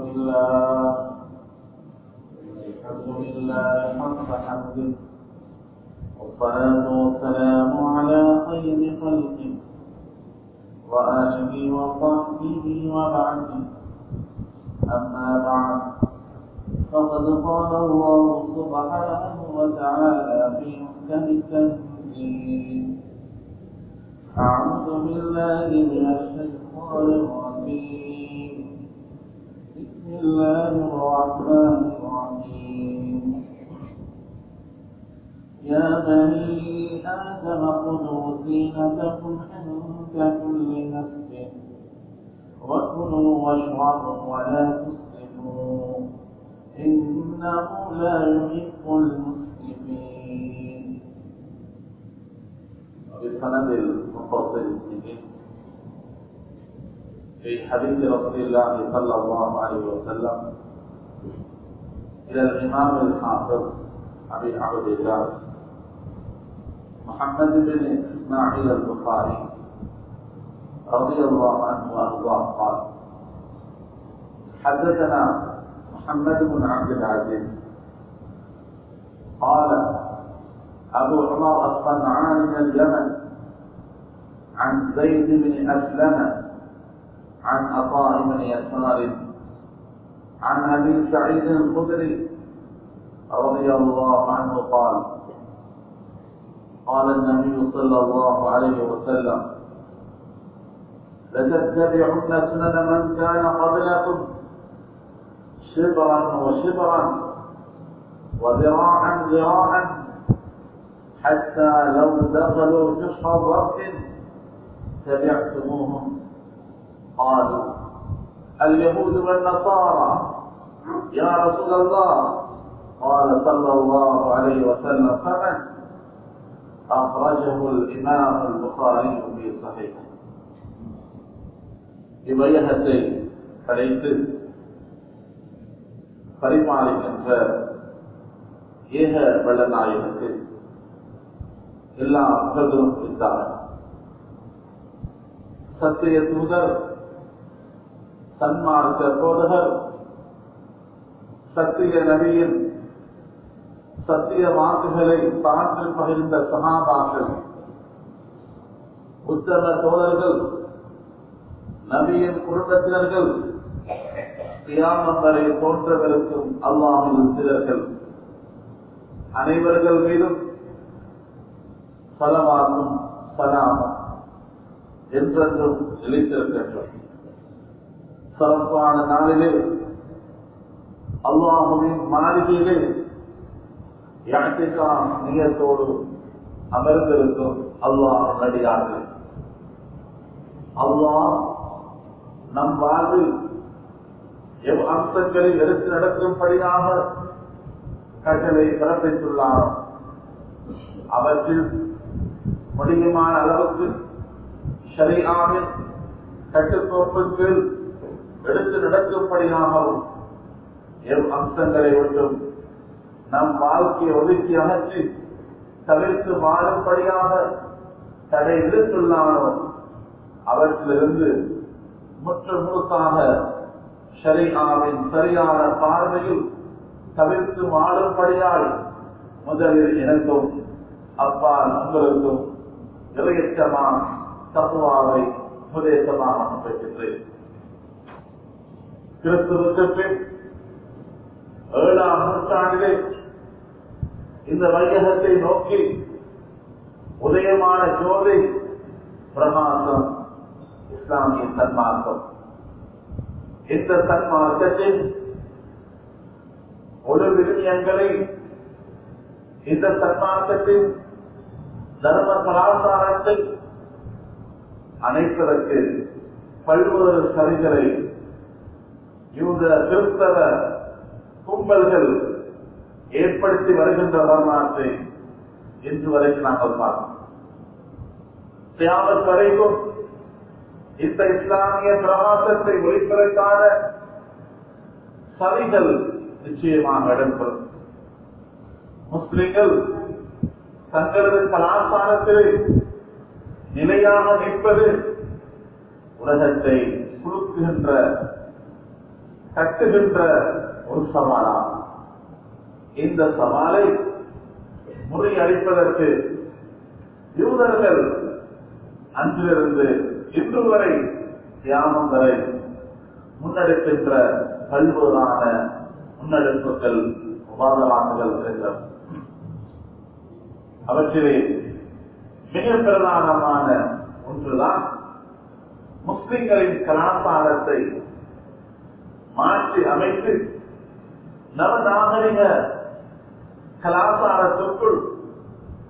لله الحمد لله حق حمده. والصلاة والسلام على خير خلقه وآله وصحبه وبعده أما بعد فقد قال الله سبحانه وتعالى في محكم التنزيل أعوذ بالله من الشيطان الرجيم. الله الرحمن الرحيم. يا بني آدم خذوا زينتكم عند كل مسجد وكلوا واشربوا ولا تسرفوا إنه لا يحب المسرفين بسند المفصل المسلمين في حديث رسول الله صلى الله عليه وسلم. إلى الإمام الحافظ أبي عبد الله. محمد بن إسماعيل البخاري رضي الله عنه وأرضاه قال حدثنا محمد بن عبد العزيز. قال أبو عمر الصنعاني من اليمن عن زيد بن أسلم عن عطاء بن يسار عن أبي سعيد الخدري رضي الله عنه قال قال النبي صلى الله عليه وسلم لتتبعن سنن من كان قبلكم شبرا وشبرا وذراعا ذراعا حتى لو دخلوا جحر ضرب تبعتموهم قالوا اليهود والنصارى. يا رسول الله. قال صلى الله عليه وسلم، فمن؟ أخرجه الإمام البخاري في صحيحه. إبيهتين حديث قریب علی یہ ہے بلن آئی سے اللہ فضل ہے ستیہ سودر சன்மார்க்க போதகர். சத்திய நபியின் சத்திய வாக்குகளை பார்த்து பகிர்ந்த சகாபாக்கள் உத்தம தோழர்கள் நபியின் குடும்பத்தினர்கள் தியானம் வரை அல்லாமல் சிலர்கள் அனைவர்கள் மீதும் சலவாக்கும் சலாமம் என்றென்றும் நிலைத்திருக்கின்றோம். சிறப்பான நாளிலே அல்லாஹுவின் மாளிகையிலே யாத்திகா நியத்தோடு அமர்ந்திருக்கும் அல்லாஹ் நடிகார்கள் அல்லாஹ் நம் வாழ்வில் எவ் அம்சங்களை எடுத்து நடக்கும்படியாக கட்டளை பிறப்பித்துள்ளார் அவற்றில் முடியுமான அளவுக்கு சரியான கட்டுக்கோப்புக்கு எடுத்து நடக்கும்படியாகவும் எவ் அம்சங்களை விட்டும் நம் வாழ்க்கையை ஒதுக்கி அகற்றி தவிர்த்து வாழும்படியாக தடை விடுத்துள்ளானோ அவற்றிலிருந்து முற்று முழுக்காக ஷரியாவின் சரியான பார்வையில் தவிர்த்து வாழும்படியால் முதலில் எனக்கும் அப்பா உங்களுக்கும் இறையற்றமா தத்துவாவை உபதேசமாக பெற்றுகிறேன் கிறிஸ்துவுக்கு பின் ஏழாம் நூற்றாண்டிலே இந்த வையகத்தை நோக்கி உதயமான ஜோதி பிரகாசம் இஸ்லாமிய சன்மார்க்கம் இந்த சன்மார்க்கத்தின் ஒரு விருமியங்களை இந்த சன்மார்க்கத்தின் தர்ம கலாச்சாரத்தை அனைப்பதற்கு பல்வேறு சரிகளை யூத கிறிஸ்தவ கும்பல்கள் ஏற்படுத்தி வருகின்ற வரலாற்றை இன்று வரைக்கும் நாங்கள் பார்க்கிறோம். தியாகத் வரைக்கும் இந்த இஸ்லாமிய பிரகாசத்தை ஒழிப்பதற்கான சதிகள் நிச்சயமாக இடம்பெறும். முஸ்லிம்கள் தங்களது கலாச்சாரத்தில் நிலையாக நிற்பது உலகத்தை குலுக்குகின்ற கட்டுகின்ற ஒரு சவாலா? இந்த சவாலை முறியடிப்பதற்கு யூதர்கள் அன்றிலிருந்து இன்று வரை தியானம் வரை முன்னெடுக்கின்ற பல்வேறான முன்னெடுப்புகள் உபாதவாக்குகள் இருக்கின்றன. அவற்றிலே மிக பிரதானமான ஒன்றுதான் முஸ்லிம்களின் கலாச்சாரத்தை மாற்றி அமைத்து நவநாகரிக கலாச்சாரத்திற்குள்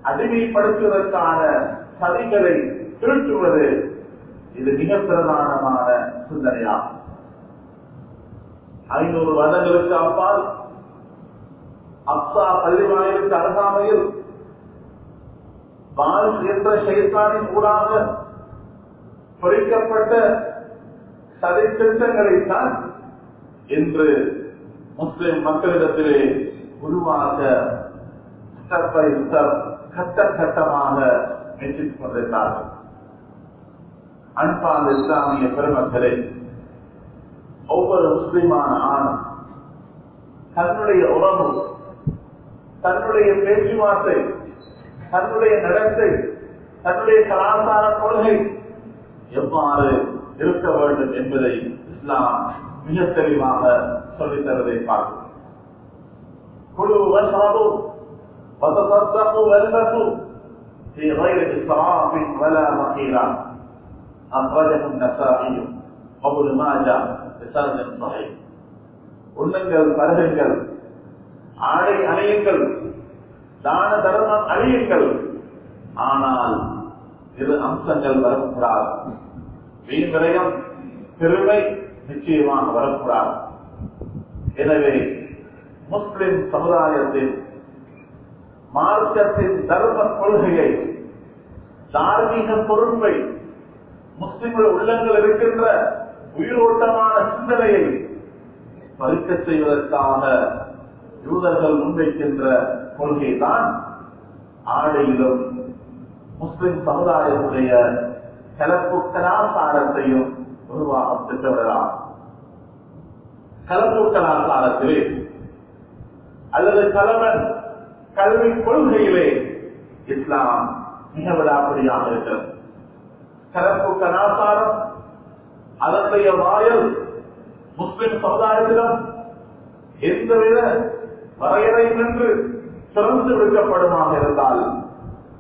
அடிமைப்படுத்துவதற்கான சதிகளை திருட்டுவது இது மிக பிரதானமான சிந்தனையாகும். ஐநூறு வருடங்களுக்கு அப்பால் அப்சா பள்ளிவாயிலுக்கு அருகாமையில் பால் என்ற செயற்பாடின் ஊடாக பொறிக்கப்பட்ட சதி திட்டங்களைத்தான் என்று முஸ்லிம் மக்களிடத்திலே உருவாக கட்ட கட்டமாக முயற்சித்துக் கொண்டிருந்தார்கள். அன்பான இஸ்லாமிய பெருமக்களே ஒவ்வொரு முஸ்லிமான ஆணும் தன்னுடைய உறவு தன்னுடைய பேச்சுவார்த்தை தன்னுடைய நடத்தை தன்னுடைய கலாச்சார கொள்கை எவ்வாறு இருக்க வேண்டும் என்பதை இஸ்லாம் மிக தெளிவாக சொல்லித் தருவதை பார்க்கிறோம் குழு வசாபு وتصدقوا والبسوا في غير إسراف ولا مخيلة أخرجه النسائي وابن ماجه بسند صحيح உண்ணுங்கள் பருகுங்கள் ஆடை அணியுங்கள் தான தர்மம் அழியுங்கள் ஆனால் இரு அம்சங்கள் வரக்கூடாது வீண் விரயம் பெருமை நிச்சயமாக வரக்கூடாது. எனவே முஸ்லிம் சமுதாயத்தின் மார்க்கத்தின் தர்ம கொள்கையை தார்மீக பொறுப்பை முஸ்லிம்கள் உள்ளங்கள் இருக்கின்ற உயிரோட்டமான சிந்தனையை பறிக்க செய்வதற்காக யூதர்கள் முன்வைக்கின்ற கொள்கைதான் ஆடையிலும் முஸ்லிம் சமுதாயத்துடைய கலப்பு கலாச்சாரத்தையும் உருவாக திட்டமிடலாம். கலப்பு காலத்திலே அல்லது கலவன் கல்வி கொள்கையிலே இஸ்லாம் மிக விடாப்படியாக இருக்கிறது. கலப்பு கலாச்சாரம் அதனுடைய வாயல் முஸ்லிம் சமுதாயத்திடம் எந்தவித வரையறை நின்று திறந்து விடுக்கப்படுமாக இருந்தால்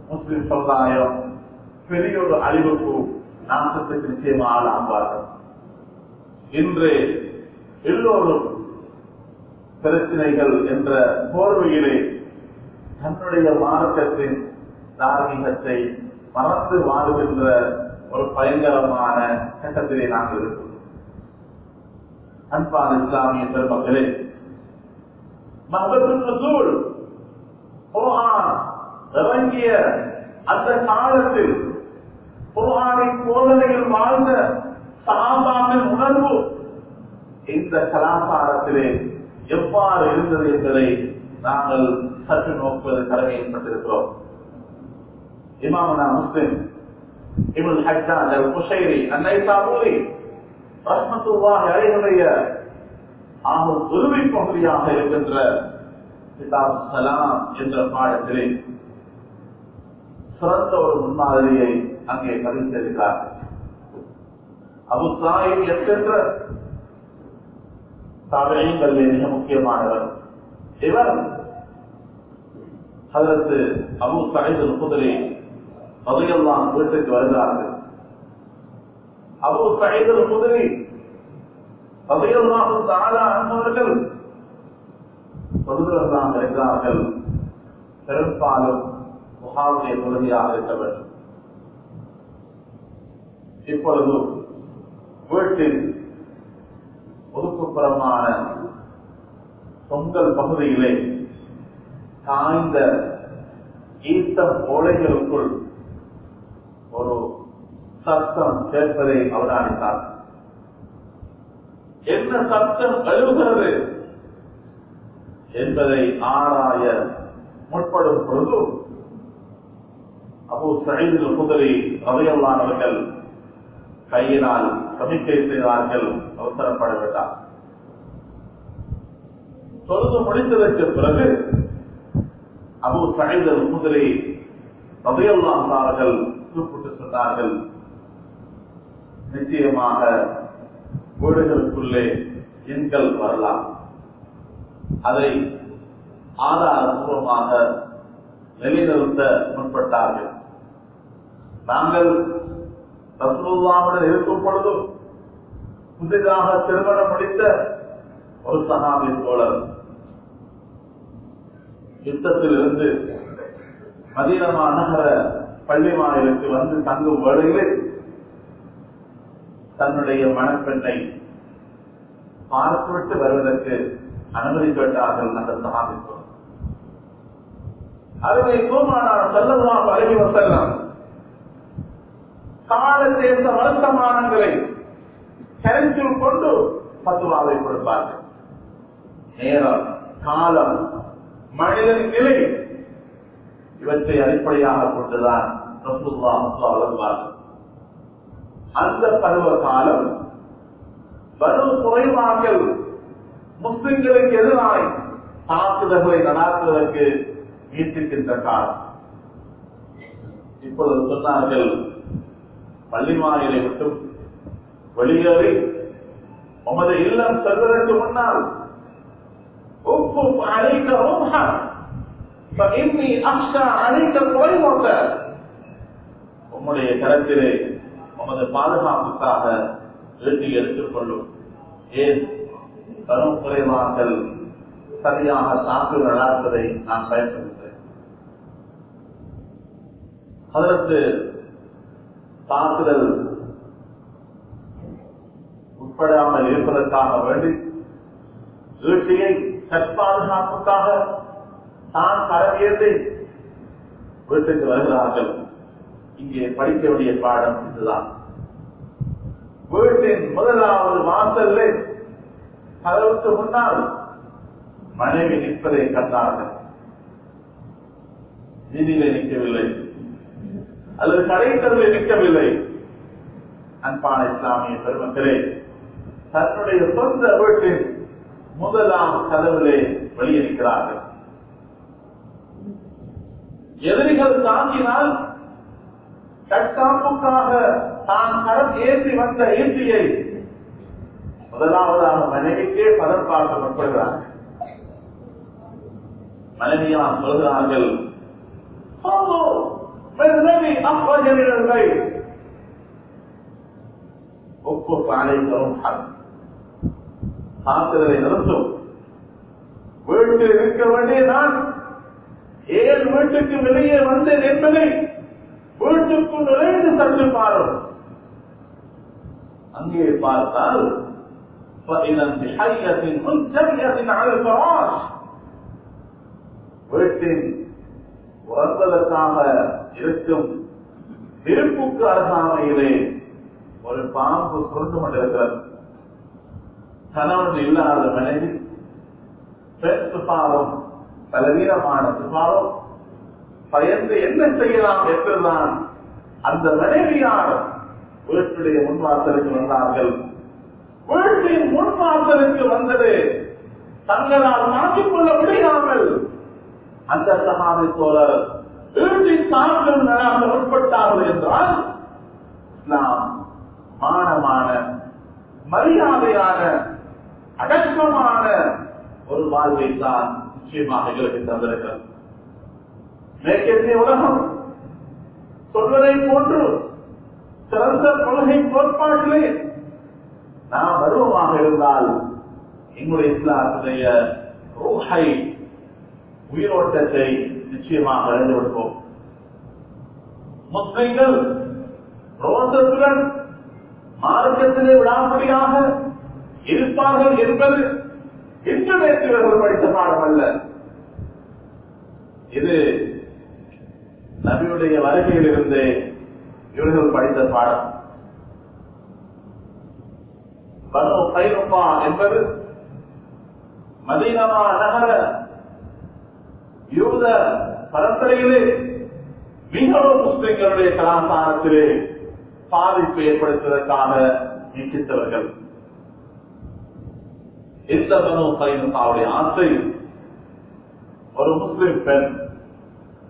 முஸ்லிம் சமுதாயம் பெரிய ஒரு அழிவுக்கு நாசத்துக்கு நிச்சயமாக ஆம்பார்கள் இன்று எல்லோரும் பிரச்சனைகள் என்ற போர்வையிலே தன்னுடைய மார்க்கத்தின் தார்மீகத்தை மறந்து வாழ்கின்ற ஒரு பயங்கரமான கட்டத்திலே நாங்கள் இருக்கிறோம். அன்பான இஸ்லாமிய பெருமக்களே மஹபத்துல் இறங்கிய அந்த காலத்தில் குர்ஆனின் போதனையில் வாழ்ந்த சகாபாவின் உணர்வு இந்த கலாச்சாரத்திலே எவ்வாறு இருந்தது என்பதை நாங்கள் சற்று நோக்குவது கடமை ஏற்பட்டிருக்கிறோம் இமாமனா முஸ்லிம் இவள் ஹஜ்ஜாஜ் குஷைரி அன்னை சாபூரி ரஹ்மத்துல்லாஹி அலைஹுடைய ஆகும் உருவி பகுதியாக இருக்கின்ற கிதாப் சலாம் என்ற பாடத்திலே சிறந்த ஒரு முன்மாதிரியை அங்கே பதிந்திருக்கிறார் அபு சாஹிப் என்கின்ற தாவரைகளிலே மிக முக்கியமானவர். இவர் அதற்கு அபு சைது குதிரை பகுதியெல்லாம் வீட்டுக்கு வருகிறார்கள். அபு சைது குதிரை பகுதியெல்லாம் தாழா அன்பவர்கள் பகுதியெல்லாம் இருக்கிறார்கள். பெரும்பாலும் முகாவுடைய தொழுகையாக இருக்க வேண்டும் இப்பொழுது வீட்டில் ஒதுக்குப்புறமான பொங்கல் பகுதியிலே காய்ந்த ஈத்தம் ஓலைகளுக்குள் ஒரு சத்தம் சேர்ப்பதை அவதானித்தார் என்ன சத்தம் எழுகிறது என்பதை ஆராய முற்படும் பொழுது அப்போ சைதில் குதிரை அவையல்லானவர்கள் கையினால் சமிக்கை செய்தார்கள் அவசரப்பட வேண்டாம் தொழுது முடித்ததற்கு பிறகு அபு சைதல் முதலே ரதையல்லாசார்கள் கூப்பிட்டு சொன்னார்கள் நிச்சயமாக வீடுகளுக்குள்ளே எண்கள் வரலாம். அதை ஆதாரபூர்வமாக நிலைநிறுத்த முற்பட்டார்கள். நாங்கள் ரசூல்லாவுடன் இருக்கும் பொழுதும் புதிதாக திருமணம் முடித்த ஒரு சகாபி தோழர் யுத்தத்தில் இருந்து மதீனமா நகர பள்ளி மாநிலத்து வந்து தங்கும் வேளையில் தன்னுடைய மணப்பெண்ணை பார்த்துவிட்டு வருவதற்கு அனுமதி கேட்டார்கள் அந்த சகாபி தோழர் அருமை கோமானார் செல்லமாக அருகி வசல்லாம் கால சேர்ந்த வருத்தமானங்களை கருத்தில் கொண்டு பத்துவாவை கொடுப்பார்கள். நேரம் காலம் மனிதன் நிலை இவற்றை அடிப்படையாக கொண்டுதான் வளர்வார்கள் அந்த பருவ காலம் வரும் குறைவாக்கள் முஸ்லிம்களுக்கு எதிராக தாக்குதல்களை நடாத்துவதற்கு நீட்டிக்கின்ற காலம். இப்பொழுது சொன்னார்கள் பள்ளிமாயிலை மட்டும் வெளியேறி உமது இல்லம் செல்வதற்கு முன்னால் அழைக்க அழைக்க குறைவாக உம்முடைய கரத்திலே உமது பாதுகாப்புக்காக எழுதி எடுத்துக் கொள்ளும். ஏன்? கரும் குறைவாக்கள் சரியாக தாக்கு நடாத்ததை நான் பயன்படுத்துகிறேன். அதற்கு தாக்குதல் உட்படாமல் இருப்பதற்காக வேண்டி வீட்டையை தற்பாதுகாப்புக்காக தான் பரவியதை. வீட்டுக்கு வருகிறார்கள். இங்கே படிக்க வேண்டிய பாடம் இதுதான். வீட்டின் முதலாவது வாசல்ல கதவுக்கு முன்னால் மனைவி நிற்பதை கண்டார்கள். வீதியிலே நிற்கவில்லை. அல்லது கடைத்தலில் நிற்கவில்லை. அன்பான இஸ்லாமிய பெருமக்களே தன்னுடைய சொந்த வீட்டின் முதலாம் கதவிலே வெளியிருக்கிறார்கள். எதிரிகள் தாங்கினால் தற்காப்புக்காக தான் கரம் ஏற்றி வந்த ஈட்டியை முதலாவதாக மனைவிக்கே பதற்பாக முற்படுகிறார்கள் மனைவியால் சொல்கிறார்கள் ஒப்பு அழைக்கிறோம் தாக்குதலை நிறுத்தும் வீட்டில் இருக்க வேண்டிய நான் ஏன் வீட்டுக்கு வெளியே வந்தேன் என்பதை வீட்டுக்குள் நுழைந்து சற்று பாரும். அங்கே பார்த்தால் வீட்டின் உறங்குவதற்காக இருக்கும் திருப்புக்கு அருகாமையிலே ஒரு பாம்பு சுருண்டு கொண்டிருக்கிறது. கணவன் இல்லாத மனைவி பெண் சுபாவம் பலவீனமான சுபாவம் பயந்து என்ன செய்யலாம் என்றுதான் அந்த மனைவியார் வீட்டுடைய முன்வாசலுக்கு வந்தார்கள். வீட்டின் முன்வாசலுக்கு வந்தது தங்களால் மாற்றிக் கொள்ள முடியாமல் அந்த சகாதி தோழர் வீட்டின் தாக்கம் நடாமல் உட்பட்டார்கள் என்றால் நாம் மானமான மரியாதையான அடக்கமான ஒரு வாழ்வை தான் நிச்சயமாக எங்களுக்கு தந்திருக்கிறது. மேற்கத்திய உலகம் சொல்வதை போன்று சிறந்த கொள்கை கோட்பாட்டிலே நாம் வருவமாக இருந்தால் எங்களுடைய இஸ்லாத்துடைய ரூஹை உயிரோட்டத்தை நிச்சயமாக அறிந்து விடுவோம் முஸ்லிம்கள் ரோசத்துடன் மார்க்கத்திலே விடாமடியாக இருப்பார்கள் என்பது இன்று நேற்று இவர்கள் படித்த பாடம் அல்ல? இது நபியுடைய வருகையில் இருந்து இவர்கள் படித்த பாடம். என்பது மதீனமா நகர யூத பரம்பரையிலே மிகவும் முஸ்லிம்களுடைய கலாச்சாரத்திலே பாதிப்பு ஏற்படுத்துவதற்காக நீக்கித்தவர்கள். எந்த மனு கைனுக்காவுடைய ஆசை ஒரு முஸ்லிம் பெண்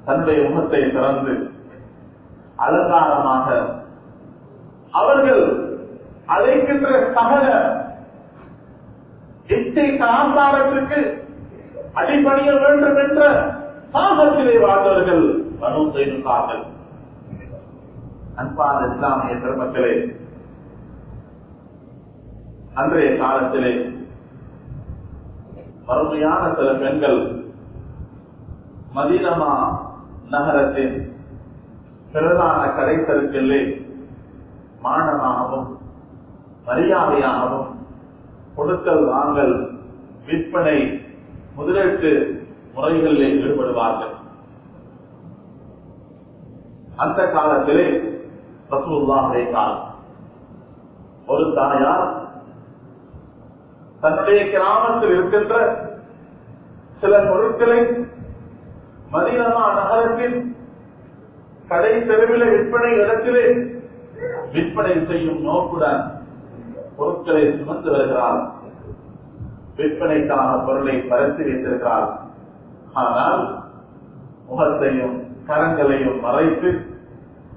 தன்னுடைய முகத்தை திறந்து அலங்காரமாக அவர்கள் அழைக்கின்ற சகல இச்சை கலாச்சாரத்திற்கு அடிபணிய வேண்டும் என்ற சாகத்திலே வாழ்ந்தவர்கள் மனு செய்தார்கள் அன்பான இஸ்லாமிய திருமத்திலே அன்றைய காலத்திலே வறுமையான சில பெண்கள் மதீனமா நகரத்தின் பிரதான கடைத்தருக்கில்லே மானமாகவும் மரியாதையாகவும் கொடுக்கல் வாங்கல் விற்பனை முதலீட்டு முறைகளிலே ஈடுபடுவார்கள். அந்த காலத்திலே ரசூல்லாவுடைய காலம். ஒரு தாயார் தன்னுடைய கிராமத்தில் இருக்கின்ற சில பொருட்களை மதியமா நகரத்தின் கடை தெருவில விற்பனை இடத்திலே விற்பனை செய்யும் நோக்குடன் பொருட்களை சுமந்து வருகிறார். விற்பனைக்கான பொருளை பரத்தி வைத்திருக்கிறார். ஆனால் முகத்தையும் கரங்களையும் மறைத்து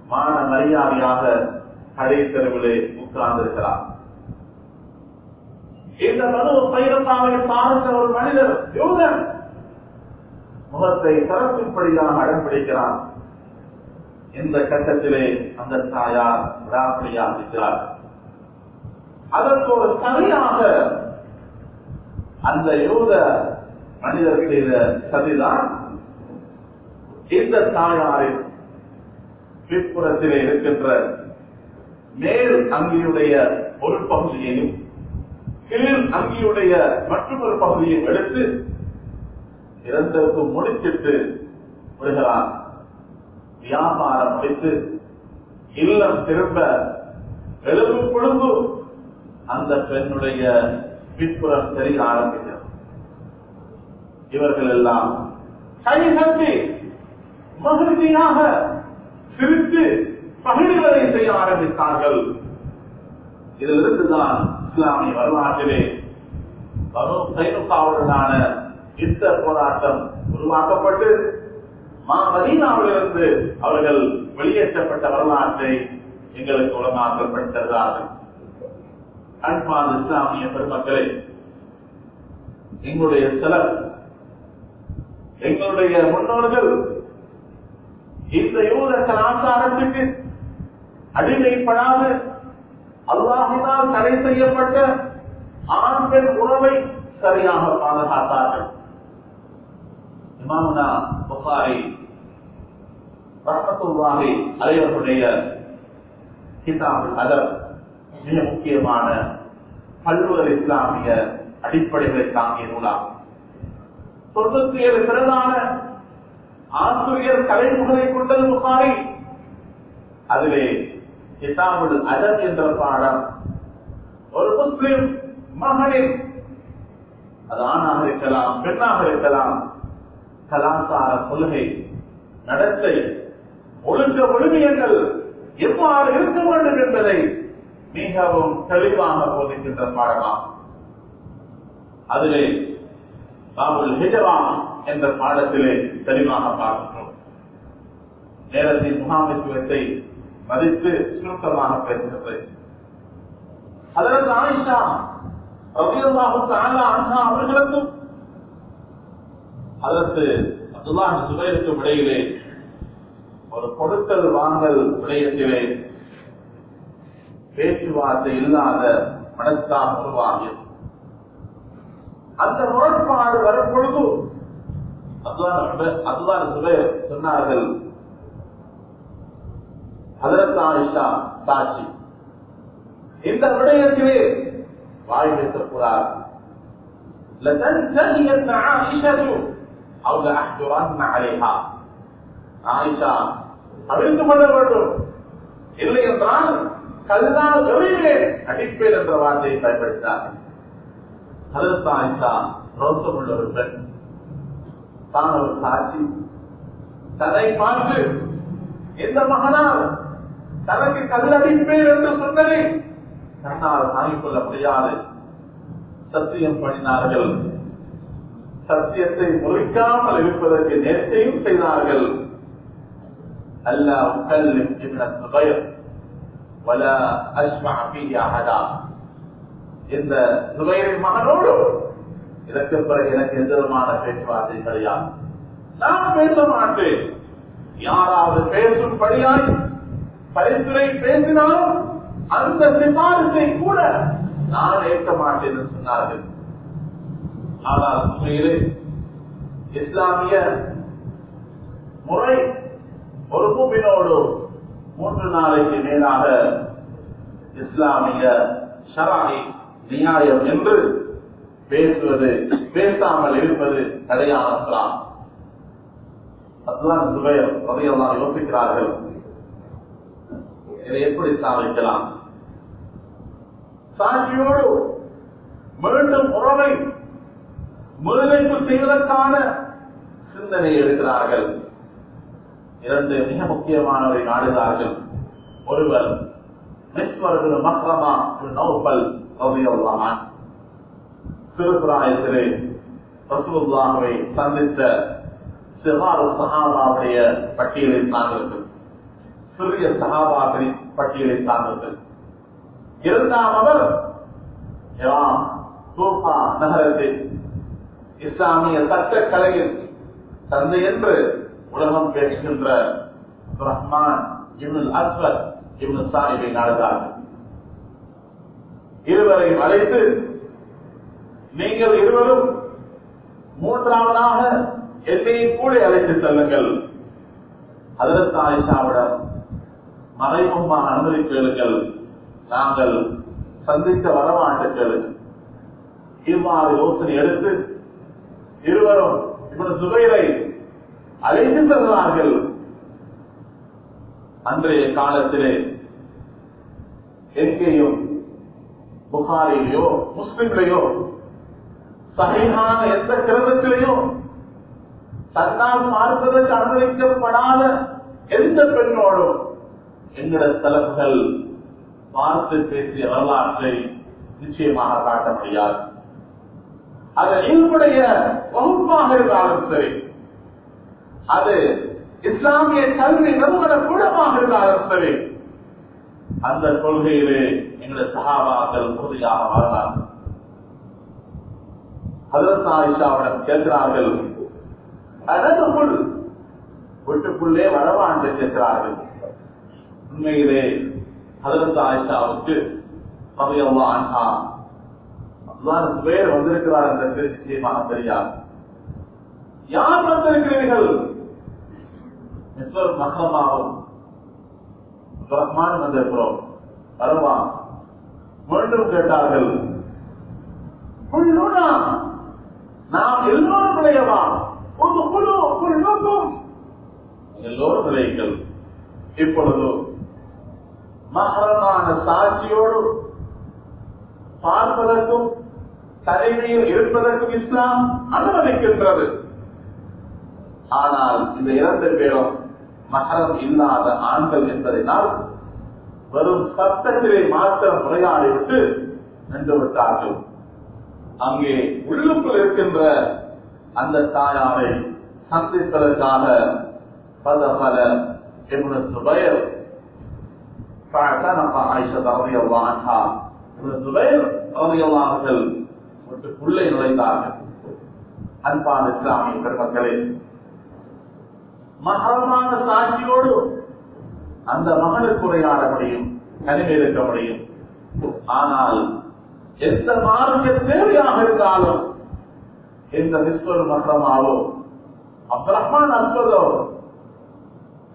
மான மரியாதையாக கடை தெருவிலே உட்கார்ந்திருக்கிறார். இந்த மனு சார்ந்த ஒரு மனிதர் யூதன். முகத்தை தரப்பின்படிதான் அடம்பிடிக்கிறான் இந்த கட்டத்திலே அந்த தாயார் விடாப்படியாக இருக்கிறார். அதற்கு ஒரு சரியாக அந்த யூத மனிதர் செய்த சதிதான் இந்த தாயாரின் பிற்புறத்திலே இருக்கின்ற மேல் அங்கியுடைய ஒரு பகுதியையும் கீழ் அங்கியுடைய மற்றொரு பகுதியையும் எடுத்து இரண்டிற்கும் முடிச்சிட்டு விடுகிறார் வியாபாரம் முடித்து இல்லம் திரும்ப எழுப்பும் பொழுது அந்த பெண்ணுடைய பிற்புறம் தெரிய ஆரம்பிக்கிறது. இவர்கள் எல்லாம் கைகட்டி மகிழ்ச்சியாக சிரித்து பகிர்வுகளை செய்ய ஆரம்பித்தார்கள். இதிலிருந்துதான் இஸ்லாமிய வரலாற்றிலே சைனுக்காவுடனான யுத்த போராட்டம் உருவாக்கப்பட்டு மதீனாவிலிருந்து அவர்கள் வெளியேற்றப்பட்ட வரலாற்றை எங்களுக்கு உலமாக்கப்படுகிறார்கள் அன்பான இஸ்லாமிய பெருமக்களை எங்களுடைய செலவு எங்களுடைய முன்னோர்கள் இந்த யூத கலாச்சாரத்துக்கு அடிமைப்படாது அல்லாஹினால் தடை செய்யப்பட்ட ஆண் பெண் உறவை சரியாக பாதுகாத்தார்கள். இமாமுனா புகாரி ரஹத்துல்லாஹி அலைவர்களுடைய கிதாபுல் அதர் மிக முக்கியமான பல்லுவர் இஸ்லாமிய அடிப்படைகளை தாங்கிய நூலாகும். தொண்ணூத்தி ஏழு பிறந்தான ஆசிரியர் கலைமுகலை கொண்டது புகாரி. அதிலே கிதாபுல் அதர் என்ற பாடம். ஒரு முஸ்லிம் மகளிர் அது ஆணாக இருக்கலாம் பெண்ணாக இருக்கலாம் கலாச்சார கொள்கை நடத்தை ஒழுக்க ஒழுங்கியங்கள் எவ்வாறு இருக்க வேண்டும் என்பதை மிகவும் தெளிவாக போதிக்கின்ற பாடலாம் அதிலே பாபுல் ஹிஜரா என்ற பாடத்திலே தெளிவாக பார்க்கிறோம். நேரத்தின் முகாமித்துவத்தை மதித்து சுருக்கமாக பேசுகிறது அதற்கு ஆயிஷா ரபியல்லாஹு தஆலா அண்ணா அவர்களுக்கும் அதற்கு அப்துல்லாஹ் சுபைருக்கும் இடையிலே ஒரு கொடுக்கல் வாங்கல் விடயத்திலே பேச்சுவார்த்தை இல்லாத மனத்தான் உருவாகியது. அந்த முரண்பாடு வரும் பொழுது அப்துல்லாஹ் சுபைர் சொன்னார்கள் அதற்கு ஆயிஷா சாட்சி. இந்த விடயத்திலே வாய் பேசக்கூடாது. அவங்க அழைஹா ஆயிஷா அழிந்து கொள்ள வேண்டும். இல்லை என்றால் கல்லால் எறிவேன் அடிப்பேன் என்ற வார்த்தையை பயன்படுத்தார் அதற்கு ஆயிஷா ரோசம் உள்ள ஒரு பெண் தான் ஒரு சாட்சி. தன்னை பார்த்து எந்த மகனால் தனக்கு கல்லடிப்பேன் என்று சொன்னதை. தன்னால் தாங்கிக் கொள்ள முடியாது. சத்தியம் பண்ணினார்கள். சத்தியத்தை முறிக்காமல் இருப்பதற்கு நேர்த்தையும் செய்தார்கள். அல்ல உக்கல் சுபயம் வல அஸ்மா இந்த சுபயரின் மகனோடு இதற்கு பிறகு எனக்கு எந்த விதமான பேச்சுவார்த்தை கிடையாது. நான் பேச மாட்டேன். யாராவது பேசும் படியாய் பரிந்துரை பேசினாலும் அந்த சிபாரிசை கூட நான் ஏற்க மாட்டேன் சொன்னார்கள். ஆனால் உண்மையிலே இஸ்லாமிய முறை ஒரு மூமினோடு மூன்று நாளைக்கு மேலாக இஸ்லாமிய ஷராணி நியாயம் என்று பேசுவது பேசாமல் இருப்பது தடையானலாம் அதுதான் சுபையர் அதையெல்லாம் யோசிக்கிறார்கள் இதை எப்படி சாதிக்கலாம் சாட்சியோடு மீண்டும் உறவை முழுமைப்பு செய்வதற்கான சிந்தனை எடுக்கிறார்கள். இரண்டு மிக முக்கியமானவரை நாடுகிறார்கள் ஒருவர் நிஸ்வர்கள் மக்ரமா நௌபல் ரவியல்லான் சிறுபிராயத்திலே ரசூல்லாவை சந்தித்த சிவாறு சஹாபாவுடைய பட்டியலில் தாங்கள் சிறிய சகாபாக்களின் பட்டியலை தாங்கள் இரண்டாம் அவர் நகரத்தில் இஸ்லாமிய சட்டக்கலையில் தந்தை என்று உலகம் பேசுகின்ற ரஹ்மான் இவன் அஸ்வத் இவன் சாஹிபை நாடுகிறார்கள். இருவரையும் அழைத்து நீங்கள் இருவரும் மூன்றாவதாக என்னையும் கூட அழைத்து செல்லுங்கள். அதற்கு ஆயிஷாவிடம் மறைமுகமாக அனுமதி நாங்கள் சந்திக்க வரமாட்டுங்கள் இவ்வாறு யோசனை எடுத்து இருவரும் இவரது சுவையை அழைத்து செல்கிறார்கள் அன்றைய காலத்திலே எங்கேயும் புகாரிலேயோ முஸ்லிம்லையோ சகையான எந்த கிரகத்திலேயோ தன்னால் பார்ப்பதற்கு அனுமதிக்கப்படாத எந்த பெண்ணோடும் எங்களோட தலைப்புகள் பார்த்து பேசிய வரலாற்றை நிச்சயமாக காட்ட முடியாது. அது என்னுடைய வகுப்பாக இருந்தாலும் சரி அது இஸ்லாமிய கல்வி நிறுவன கூடமாக இருந்தாலும் சரி அந்த கொள்கையிலே எங்களுடைய சகாபாக்கள் உறுதியாக வாழ்ந்தார்கள். அதற்கு ஆயிஷாவிடம் கேட்கிறார்கள் அதற்குள் வீட்டுக்குள்ளே வரவாண்டு கேட்கிறார்கள். உண்மையிலே அதற்கு ஆயிஷாவுக்கு பகையல்லா அன்ஹா அல்லாஹ் பேர் வந்திருக்கிறார் என்ற நிச்சயமாக தெரியாது. யார் வந்திருக்கிறீர்கள்? மிஸ்வர் மஹமாவும் ரஹ்மான் வந்திருக்கிறோம். வரவா? மீண்டும் கேட்டார்கள். நாம் எல்லோரும் விளையவா ஒரு குழு குழுக்கும் எல்லோரும் விளையுங்கள் இப்பொழுதோ மகரமான சாட்சியோடு பார்ப்பதற்கும் தலைமையில் இருப்பதற்கும் இஸ்லாம் அனுமதிக்கின்றது. ஆனால் இந்த இரண்டு பேரும் மகரம் இல்லாத ஆண்கள் என்பதனால் வரும் சத்தத்திலே மாத்திரம் உரையாடிவிட்டு நின்று விட்டார்கள். அங்கே உள்ளுக்குள் இருக்கின்ற அந்த தாயாரை சந்திப்பதற்காக பல பல சுபயர் فاعتنق عائشة رضي الله عنها ابن الزبير رضي الله عنه வீட்டுக்குள்ளே நுழைந்தார்கள் அன்பான இஸ்லாமிய பெருமக்களே மகரமான சாட்சியோடு அந்த மகனுக்கு உரையாட முடியும் கனிமை இருக்க முடியும் ஆனால் எந்த மார்க்க தேவையாக இருந்தாலும் எந்த விஸ்வரு மகரமாவோ அப்துல் ரஹ்மான் அஸ்வதோ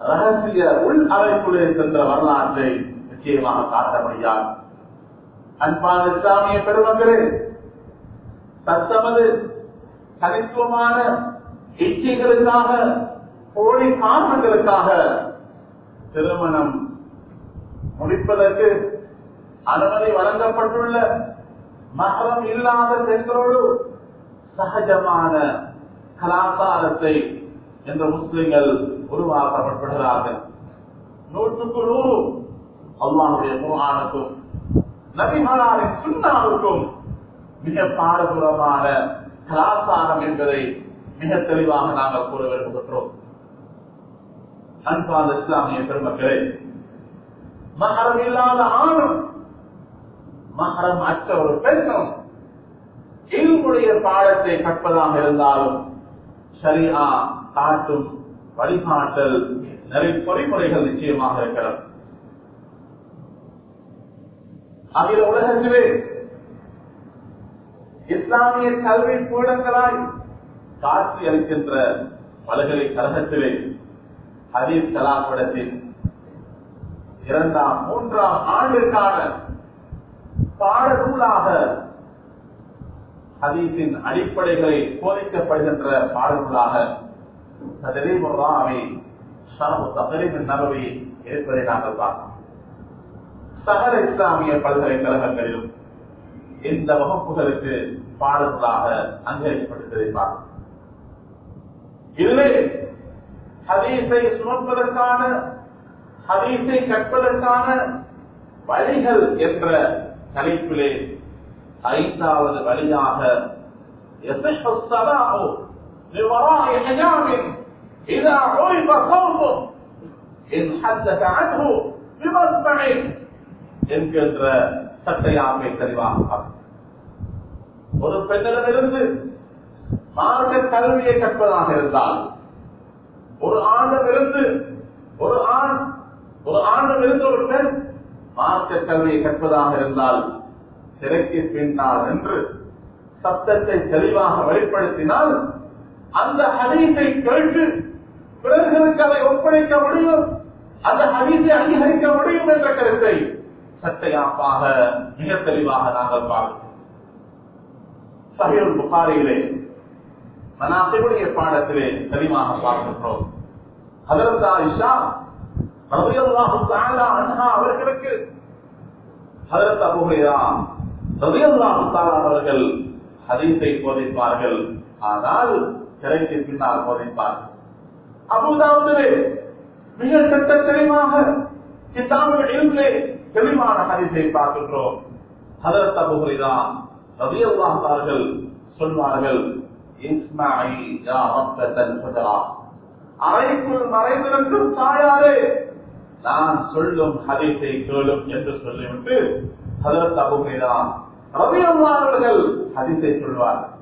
ரகசிய உள் அறைக்குள்ளே சென்ற வரலாற்றை நிச்சயமாக காட்ட அன்பான இஸ்லாமிய பெருமக்களே தத்தமது தனித்துவமான இச்சைகளுக்காக போலி காரணங்களுக்காக திருமணம் முடிப்பதற்கு அனுமதி வழங்கப்பட்டுள்ள மகரம் இல்லாத பெண்களோடு சகஜமான கலாச்சாரத்தை என்ற முஸ்லிம்கள் உருவாக்கப்படுகிறார்கள் நூற்றுக்கு நூறு அல்லாவுடைய குரானுக்கும் நபிமாரின் சுண்ணாவுக்கும் மிக பாரதூரமான கலாச்சாரம் என்பதை மிக தெளிவாக நாங்கள் கூற விரும்புகின்றோம். அன்பான இஸ்லாமிய பெருமக்களே மகரம் இல்லாத ஆணும் மகரம் அற்ற ஒரு பெண்ணும் இல்முடைய பாடத்தை கற்பதாக இருந்தாலும் சரியா காட்டும் வழிகாட்டல் நிறைய பொறிமுறைகள் நிச்சயமாக இருக்கிறது. அகில உலகத்திலே இஸ்லாமிய கல்வி பீடங்களாய் காட்சி அளிக்கின்ற பல்கலைக்கழகத்திலே ஹரீப் கலாபடத்தில் இரண்டாம் மூன்றாம் ஆண்டிற்கான பாடநூலாக ஹதீஸின் அடிப்படைகளை போதிக்கப்படுகின்ற பாடநூலாக ததரீபுல்லாவை ஷரபு தகரீபின் நபவி இருப்பதை நாங்கள் பார்க்கிறோம் சகல இஸ்லாமிய பல்கலைக்கழகங்களிலும் இந்த வகுப்புகளுக்கு பாடநூலாக அங்கீகரிக்கப்பட்டதை பார்க்கிறோம் இதிலே ஹதீஸை சுமப்பதற்கான ஹதீஸை கற்பதற்கான வழிகள் என்ற தலைப்பிலே ஐந்தாவது வழியாக يصح الصلاة لوراء حجاب إذا عرف صوته إن حدث عنه بمسمع என்கின்ற சட்டையாமை தெளிவாக பார்க்கிறோம். ஒரு பெண்ணிடமிருந்து மார்க்க கல்வியை கற்பதாக இருந்தால் ஒரு ஆண்டிலிருந்து ஒரு ஆண் ஒரு ஆண்டிலிருந்து ஒரு பெண் மார்க்க கல்வியை கற்பதாக இருந்தால் திரைக்கு பின்னால் என்று சப்தத்தை தெளிவாக வெளிப்படுத்தினால் அந்த ஹதீஸை கேட்டு பிறர்களுக்கு அதை ஒப்படைக்க முடியும். அந்த ஹதீஸை அங்கீகரிக்க முடியும் என்ற கருத்தை சட்டையாப்பாக மிக தெளிவாக நாங்கள் பார்க்கிறோம். சஹீல் புகாரியிலே மனாசிபுடைய பாடத்திலே தெளிவாக பார்க்கின்றோம். ஹதரத் இஷா ரலியல்லாஹு அவர்களுக்கு ஹதரத் அபூ ஹுரைரா ரலியல்லாஹு அவர்கள் ஹதீஸை போதிப்பார்கள். ஆனால் திரைக்கு பின்னால் போதிப்பார்கள் அபுதாவுதிலே மிக சட்ட தெளிவாக கிதாபுல் இல்மிலே தெளிவான ஹரிசை பார்க்கின்றோம். ஹதரத் அபூ ஹுரைரா ரலியல்லாஹு அவர்கள் சொல்வார்கள் இஸ்மாயி யா ரப்பத்தல் ஃபதரா அறைக்குள் மறைந்திருக்கும் தாயாரே நான் சொல்லும் ஹரிசை கேளும் என்று சொல்லிவிட்டு ஹதரத் அபூ ஹுரைரா ரலியல்லாஹு ஹரிசை சொல்வார்கள்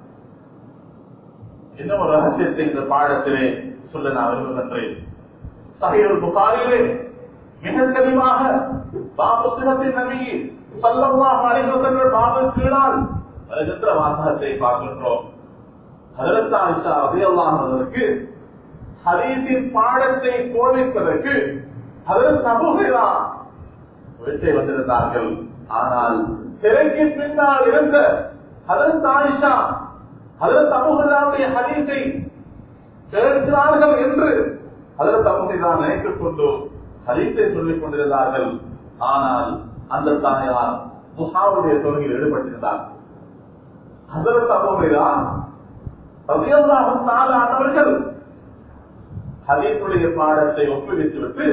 என்ன ஒரு ரகசியத்தை இந்த பாடத்திலே சொல்ல நான் விரும்புகின்றேன்? சஹீல் புகாரிலே மிக தெளிவாக பாபு சிவத்தின் நபி சல்லல்லாஹு அலைஹி வஸல்லம் பாபு கீழால் வருகின்ற வாசகத்தை பார்க்கின்றோம். ஹதரத் ஆயிஷா ரலியல்லாஹு பாடத்தை போதிப்பதற்கு ஹதரத் அபூ ஹுரைரா வீட்டை வந்திருந்தார்கள். ஆனால் திரைக்கு பின்னால் இருந்த ஹதரத் ஆயிஷா ஹதரத் அபூ ஹதீஸை கேட்கிறார்கள் என்று ஹதரத் அபூ நினைத்துக் கொண்டு ஹதீஸை சொல்லிக் கொண்டிருந்தார்கள். ஆனால் அந்த தாயார் முஹாவுடைய தொழுகையில் ஈடுபட்டிருந்தார். ஹதரத் அபூ ஹுரைரா ரலியல்லாஹு ஹதீஸுடைய பாடத்தை ஒப்புவித்துவிட்டு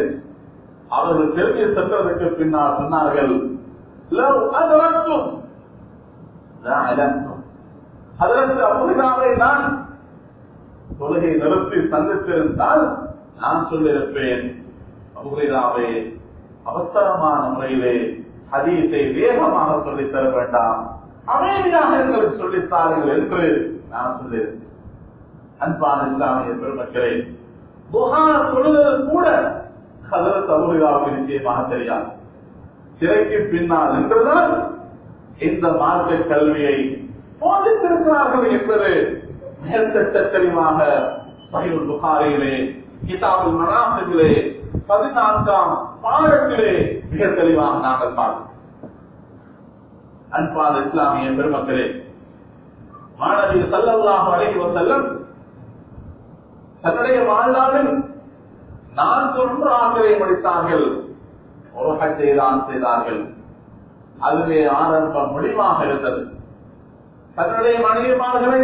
அவர்கள் திரும்பி சென்றதற்கு பின்னால் சொன்னார்கள் அதற்கு அதரத்தும் நான் தொழுகை நிறுத்தி சந்தித்திருந்தால் நான் சொல்லியிருப்பேன். அபுரைராவே அவசரமான முறையிலே ஹதீஸை வேகமாக சொல்லித் தர வேண்டாம். அமைதியாக எங்களுக்கு சொல்லித்தாருங்கள் என்று நான் சொல்லியிருந்தேன். அன்பான இஸ்லாமிய பெருமக்களே புகார் தொழுவது கூட ஹதரத் அபுரைராவுக்கு நிச்சயமாக தெரியாது. சிறைக்கு பின்னால் நின்றுதான் இந்த மார்க்க கல்வியை போதித்திருக்கிறார்கள் என்பது மேற்கட்ட தெளிவாக சஹீல் புகாரியிலே கிதாபுல் மனாசிலே பதினான்காம் பாடத்திலே மிக தெளிவாக நாங்கள் பார்க்கிறோம். அன்பான இஸ்லாமிய பெருமக்களே மாணவி சல்லல்லாஹு அலைஹி வஸல்லம் தன்னுடைய வாழ்நாளில் நான்கு ஒன்று ஆசிரியை முடித்தார்கள். ஒரு ஹஜ்ஜை தான் செய்தார்கள். அதுவே ஆரம்ப முடிவாக இருந்தது. தன்னுடைய மனைவிமார்களை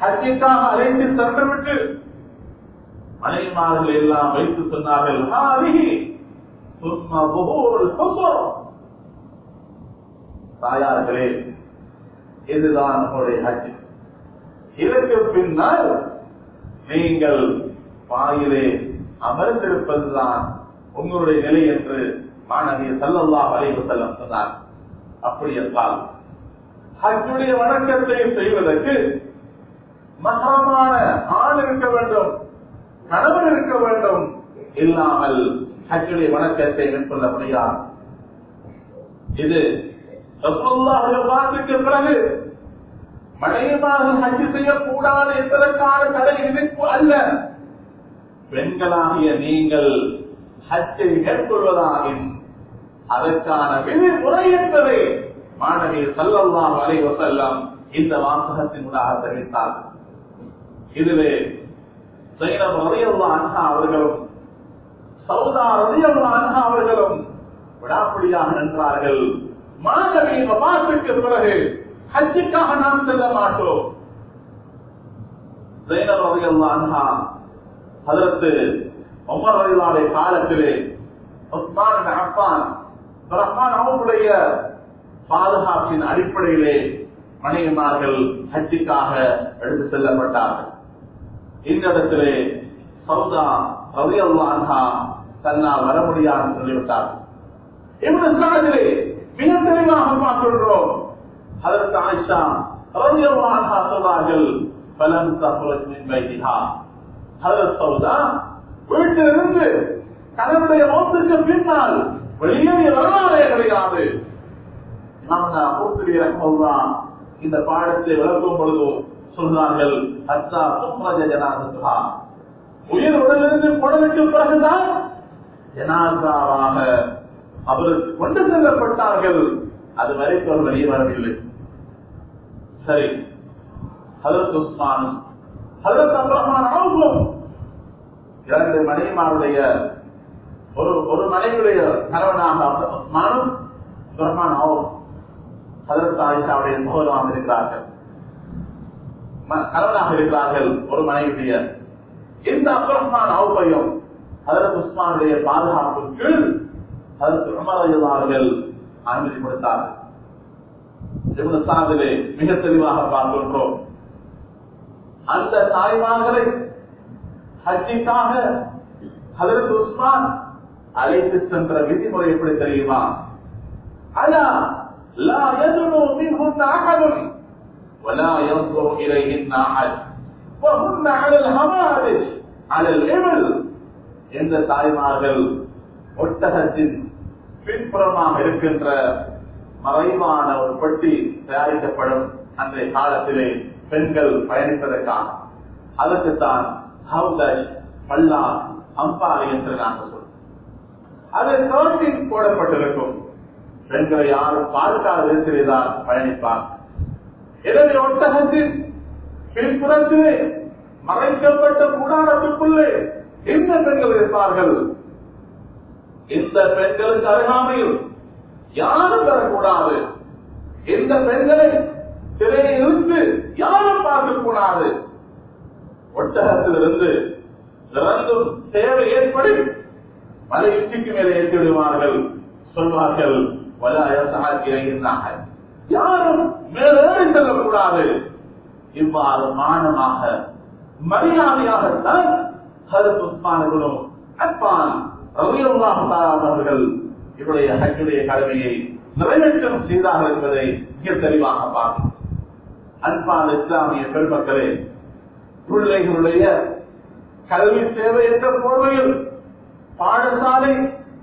ஹஜ்ஜிக்காக அழைத்து தந்துவிட்டு மனைவிமார்கள் எல்லாம் வைத்து சொன்னார்கள் தாயார்களே இதுதான் உங்களுடைய ஹஜ். இதற்கு பின்னால் நீங்கள் பாயிலே அமர்ந்திருப்பதுதான் உங்களுடைய நிலை என்று மாணவி செல்லல்லா வரைவு செல்லம் சொன்னார். அப்படி என்றால் ஹஜ்ஜுடைய வணக்கத்தை செய்வதற்கு மகரமான ஆள் இருக்க வேண்டும் கணவன் இருக்க வேண்டும் இல்லாமல் ஹஜ்ஜுடைய வணக்கத்தை மேற்கொள்ள முடியாது இது வார்த்தைக்கு பிறகு மழையமாக ஹஜ் செய்யக்கூடாது என்பதற்கான தடை எதிர்ப்பு அல்ல. பெண்களாகிய நீங்கள் ஹஜ்ஜை மேற்கொள்வதாகின் அதற்கான விதிமுறை என்பதை மாணவியர் சல்லல்லாம் வலைவ செல்லம் இந்த வாசகத்தின் ஊடாக தெரிவித்தார். இதிலே சைனம் ரதியல்லா அண்ணா அவர்களும் சவுதா ரதியல்லா அண்ணா அவர்களும் விடாப்பிடியாக நின்றார்கள். மாணவியின் வபாத்துக்கு பிறகு ஹஜ்ஜுக்காக நாம் செல்ல மாட்டோம். ஜெயினப் ரலியல்லாஹு அண்ணா அதற்கு உமர் ரலியல்லாஹு காலத்திலே உஸ்மான் பின் அஃபான் ரஹ்மான் அவர்களுடைய பாதுகாப்பின் அடிப்படையிலே மனைவிமார்கள் ஹஜ்ஜிக்காக எடுத்து செல்லப்பட்டார்கள். இந்த இடத்திலே சௌதா ரவி அன்ஹா தன்னால் வர முடியாது சொல்லிவிட்டார்கள் இவங்க மிக தெளிவாக பார்க்கின்றோம் அதற்கு ஆயிஷா ரலியல்லாஹு சொன்னார்கள் பலன் தஹ்ரஜ் மின் பைத்திஹா. சௌதா வீட்டிலிருந்து கணவனுடைய மௌத்துக்கு பின்னால் வெளியே வரலாறே கிடையாது. இமாம்னா மூர்த்தி ரஹ்மல்லா இந்த பாடத்தை விளக்கும் பொழுது சொன்னார்கள் அத்தா சுப்ரஜ ஜனாதா உயிர் உடலிருந்து குடலுக்கு பிறகுதான் ஜனாதாவாக அவருக்கு கொண்டு செல்லப்பட்டார்கள். அது வரைக்கும் அவர் வெளியே வரவில்லை. சரி. ஹலத் உஸ்மான் ஹலத் அப்ரஹான் இரண்டு மனைவிமாருடைய ஒரு ஒரு மனைவியுடைய கணவனாக உஸ்மானும் பிரமான் ஆகும் சகோதரமாக இருக்கிறார்கள். ம- கணவனாக இருக்கிறார்கள் ஒரு மனைவியுடைய. இந்த அப்ரஹ்மான் அவுபையும் ஹதரத் உஸ்மானுடைய பாதுகாப்பு கீழ் ஹதரத் உமர் அவர்கள் அனுமதி கொடுத்தார்கள். இவனு சாதிலே மிக தெளிவாக பார்க்கின்றோம் அந்த தாய்மார்களை ஹஜ்ஜிக்காக ஹதரத் உஸ்மான் அழைத்து சென்ற விதிமுறை எப்படி தெரியுமா? அலா லா யதுனு மின்ஹுன்ன அஹதுன் ولا ينظر إليهن أحد وهن على الهوارج على الإبل எந்த தாய்மார்கள் ஒட்டகத்தின் பின்புறமாக இருக்கின்ற மறைவான ஒரு பெட்டி தயாரிக்கப்படும் அன்றைய காலத்திலே பெண்கள் பயணிப்பதற்காக அதற்குத்தான் ஹவுதஜ் பல்லா அம்பாரி என்று நாங்கள் சொல்றோம் அது கர்டின் போடப்பட்டிருக்கும் பெண்களை யாரும் பாதுகாப்பு இருக்கிறதான் பயணிப்பார். எனவே ஒட்டகத்தின் பின்புறத்திலே மறைக்கப்பட்ட கூடாரத்துக்குள்ளே எந்த பெண்கள் இருப்பார்கள். இந்த பெண்களுக்கு அருகாமையில் யாரும் வரக்கூடாது. இந்த பெண்களை சிறையில் இருந்து யாரும் பார்க்கக்கூடாது. ஒட்டகத்திலிருந்து இறந்தும் தேவை ஏற்படி மலை உச்சிக்கு மேலே ஏற்றி விடுவார்கள் சொல்வார்கள் பல சகாக்கிறார்கள் யாரும் மேலேறி செல்லக்கூடாது. இவ்வாறு மானமாக மரியாதையாகத்தான் ஹரத் உஸ்மானர்களும் அப்பான் அவர்கள் இவருடைய ஹஜ்ஜுடைய கடமையை நிறைவேற்றம் செய்தார்கள் என்பதை மிக தெளிவாக பார்க்கும் அன்பான இஸ்லாமிய பெருமக்களே பிள்ளைகளுடைய கல்வி சேவை என்ற போர்வையில் பாடசாலை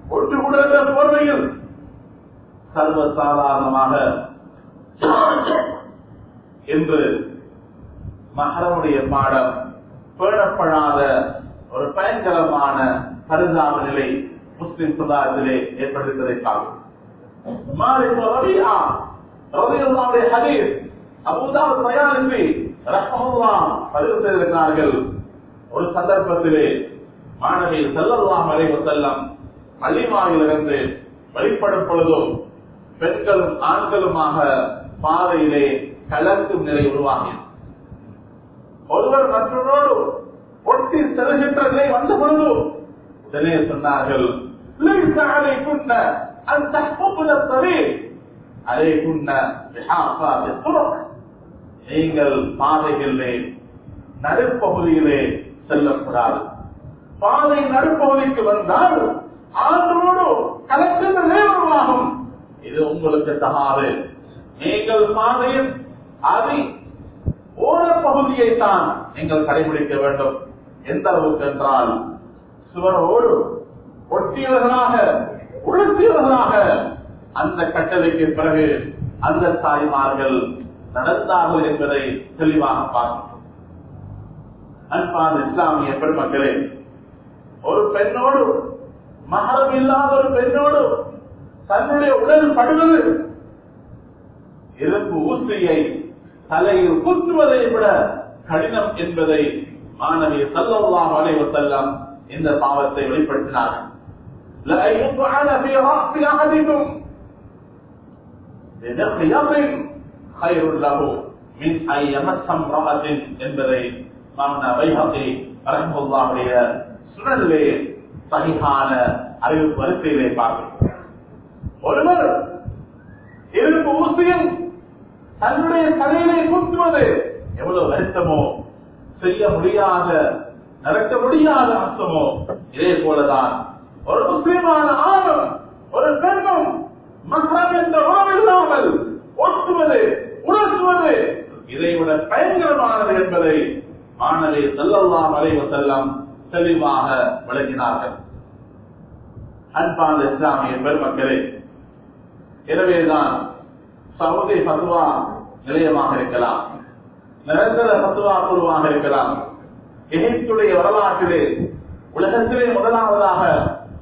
ஒட்டுக்கூட போர்வையில் சர்வ சர்வசாதாரணமாக என்று மகரமுடைய பாடம் பேணப்படாத ஒரு பயங்கரமான பரிதாப நிலை முஸ்லிம் சமுதாயத்திலே ஏற்பட்டிருப்பதை பார்க்கும் பதிவு ஒரு சந்தர்ப்பத்திலே மாணவி செல்லலாம் வரை செல்லம் அலிமாவிலிருந்து வெளிப்படும் பொழுதும் பெண்களும் ஆண்களுமாக பாதையிலே கலக்கும் நிலை உருவாகியது. ஒருவர் மற்றொரு ஒட்டி செல்கின்ற நிலை வந்த பொழுது உடனே சொன்னார்கள் நீங்கள் பாதைகளிலே நடுப்பகுதியிலே செல்லக்கூடாது. பாதை நடுப்பகுதிக்கு வந்தால் ஆற்றோடு கலக்கின்ற இது உங்களுக்கு தகாது. நீங்கள் பாதையில் அதி ஓரப்பகுதியை தான் நீங்கள் கடைபிடிக்க வேண்டும். எந்த அளவுக்கு என்றால் சுவரோடு ஒட்டியவர்களாக உளுத்தியவர்களாக அந்த கட்டளைக்கு பிறகு அந்த தாய்மார்கள் நடந்தார்கள் என்பதை தெளிவாக பார்க்கிறோம் அன்பான இஸ்லாமிய பெருமக்களே ஒரு பெண்ணோடு மகரம் இல்லாத ஒரு பெண்ணோடு தன்னுடைய உடல் படுவது. எலும்பு ஊசியை தலையில் குத்துவதை விட கடினம் என்பதை மாணவிய சல்லவாம் அலைவர் இந்த பாவத்தை வெளிப்படுத்தினார்கள் என்பதை அறிவிப்பு வரிசையிலே பார்க்கிறோம் ஒருவர் இருப்பு ஊசியும் தன்னுடைய தலையிலே குத்துவது எவ்வளவு வருத்தமோ செய்ய முடியாத நடக்க முடியாத அம்சமோ இதே போலதான் ஒரு முஸ்லிமான ஆணும் ஒரு பெண்ணும் மகரம் என்ற உணவு இல்லாமல் ஒட்டுவது உணர்த்துவது இதைவிட பயங்கரமானது என்பதை மாணவி செல்லல்லாம் அலைவ செல்லம் தெளிவாக விளங்கினார்கள் அன்பான இஸ்லாமிய பெருமக்களே எனவேதான் சவுதி பத்துவா நிலையமாக இருக்கலாம் நிரந்தர பத்துவா குழுவாக இருக்கலாம். எகிப்துடைய வரலாற்றிலே உலகத்திலே முதலாவதாக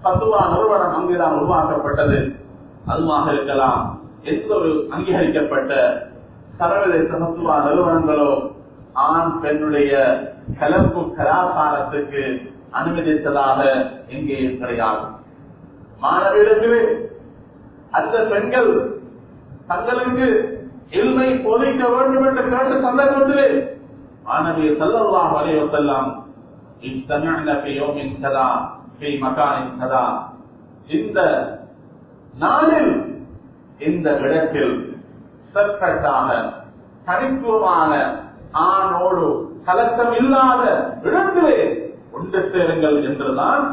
பத்துவா நிறுவனம் அங்குதான் உருவாக்கப்பட்டது. அதுவாக இருக்கலாம். எந்த ஒரு அங்கீகரிக்கப்பட்ட சர்வதேச பத்துவா நிறுவனங்களோ ஆண் பெண்ணுடைய கலப்பு கலாச்சாரத்துக்கு அனுமதித்ததாக எங்கேயும் கிடையாது. மாணவிடத்திலே அந்த பெண்கள் தங்களுக்கு இல்மை போதிக்க வேண்டும் என்று கேட்ட சந்தர்ப்பத்திலே மாணவிய சல்லல்லாஹு அலைஹி வஸல்லம் இஸ்தமஅன கதா ஃபி மகானின் கதா. இந்த நாளில் இந்த இடத்தில் செப்பரேட்டாக தனித்துவமான ஆணோடு கலக்கம் இல்லாத இடத்திலே ஒன்று சேருங்கள் என்றுதான்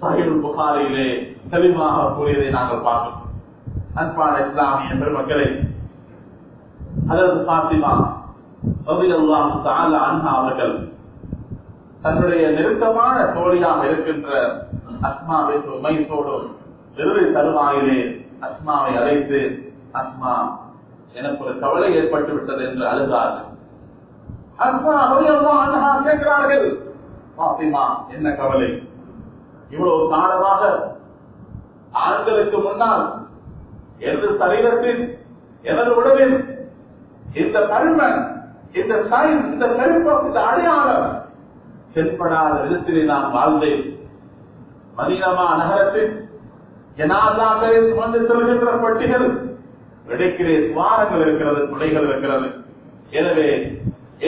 சஹீல் புகாரிலே தெளிவாக கூறியதை நாங்கள் பார்க்கிறோம் அன்பான இஸ்லாமிய பெருமக்களே அதற்கு பாத்திமா ரலியல்லாஹு தஆலா அண்ணா அவர்கள் தன்னுடைய நெருக்கமான தோழியாக இருக்கின்ற அஸ்மாவை மைசோடு இறுதி தருவாயிலே அஸ்மாவை அழைத்து அஸ்மா எனக்கு ஒரு கவலை ஏற்பட்டு விட்டது என்று அழுதார்கள் அஸ்மா ரலியல்லாஹு அன்ஹா கேட்கிறார்கள் பாத்திமா என்ன கவலை? இவ்வளவு காலமாக ஆண்களுக்கு முன்னால் எனது சரீரத்தில் எனது உடலில் இந்த தருமன் இந்த சைன் இந்த பெருப்பம் இந்த அடையாளம் தென்படாத விதத்திலே நான் வாழ்ந்தேன். மதீனமா நகரத்தில் ஜனாதாக்களை சுமந்து செல்கின்ற பட்டிகள் இடைக்கிறே துவாரங்கள் இருக்கிறது துளைகள் இருக்கிறது. எனவே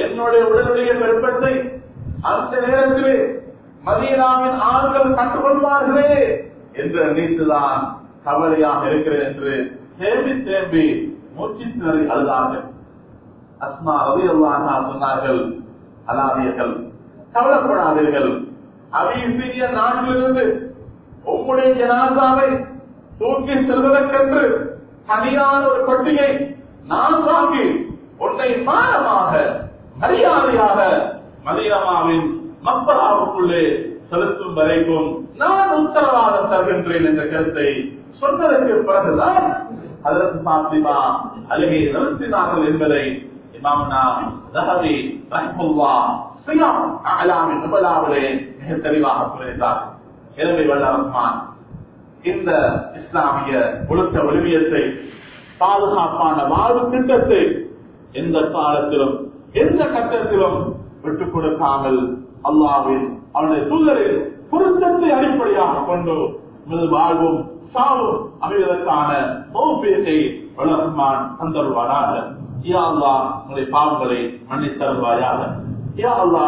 என்னுடைய உடலுடைய பெருப்பத்தை அந்த நேரத்திலே மதீனாவின் ஆண்கள் கண்டுகொள்வார்களே என்று நினைத்துதான் கவலையாக இருக்கிறது என்று தேம்பி தேம்பி மூச்சித்தினரை அழுதார்கள் அஸ்மா ரவி அல்லாஹா சொன்னார்கள் அலாதியர்கள் கவலைப்படாதீர்கள். அபிசிய நாட்டிலிருந்து உங்களுடைய ஜனாதாவை தூக்கி செல்வதற்கென்று தனியான ஒரு கொட்டியை நான் வாங்கி உன்னை மானமாக மரியாதையாக மதியமாவின் மக்களாவுக்குள்ளே செலுத்தும் வரைக்கும் நான் உத்தரவாதம் தருகின்றேன் என்ற கருத்தை சொன்னதற்கு பிறகுதான் அதற்கு பாத்திமா அழுகை நிறுத்தினார்கள் என்பதை இமாம்னா தஹவி ரஹ்முல்லா சியாம் அலாமின் நுபலாவிலே மிக தெளிவாக புரிந்தார் எனவே வல்ல ரஹ்மான் இந்த இஸ்லாமிய ஒழுக்க விழுமியத்தை பாதுகாப்பான வாழ்வு திட்டத்தை எந்த காலத்திலும் எந்த கட்டத்திலும் விட்டுக் கொடுக்காமல் அல்லாவின் அவனுடைய தூதரில் பொருத்தத்தை அடிப்படையாக கொண்டு வாழ்வும் சாவும் அமைவதற்கான மௌபியத்தை வளர்மான் தந்தருவாராக யா அல்லா உங்களுடைய பாவங்களை மன்னித்தருவாயாக யா அல்லா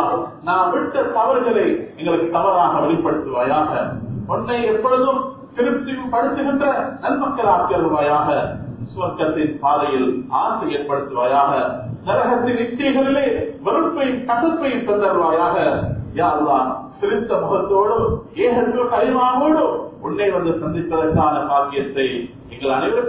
நான் விட்ட தவறுகளை எங்களுக்கு தவறாக வெளிப்படுத்துவாயாக. உன்னை எப்பொழுதும் திருப்தியும் படுத்துகின்ற நன்மக்களாக்கி அருவாயாக சுவர்க்கத்தின் பாதையில் ஆசை ஏற்படுத்துவாயாக. நரகத்தின் இச்சைகளிலே வெறுப்பையும் கசப்பையும் தந்தருவாயாக. யா அல்லாஹ் சிரித்த முகத்தோடு ஏகத்தோடு கைமாவோடு உன்னை வந்து சந்திப்பதற்கான பாக்கியத்தை எங்கள் அனைவருக்கும்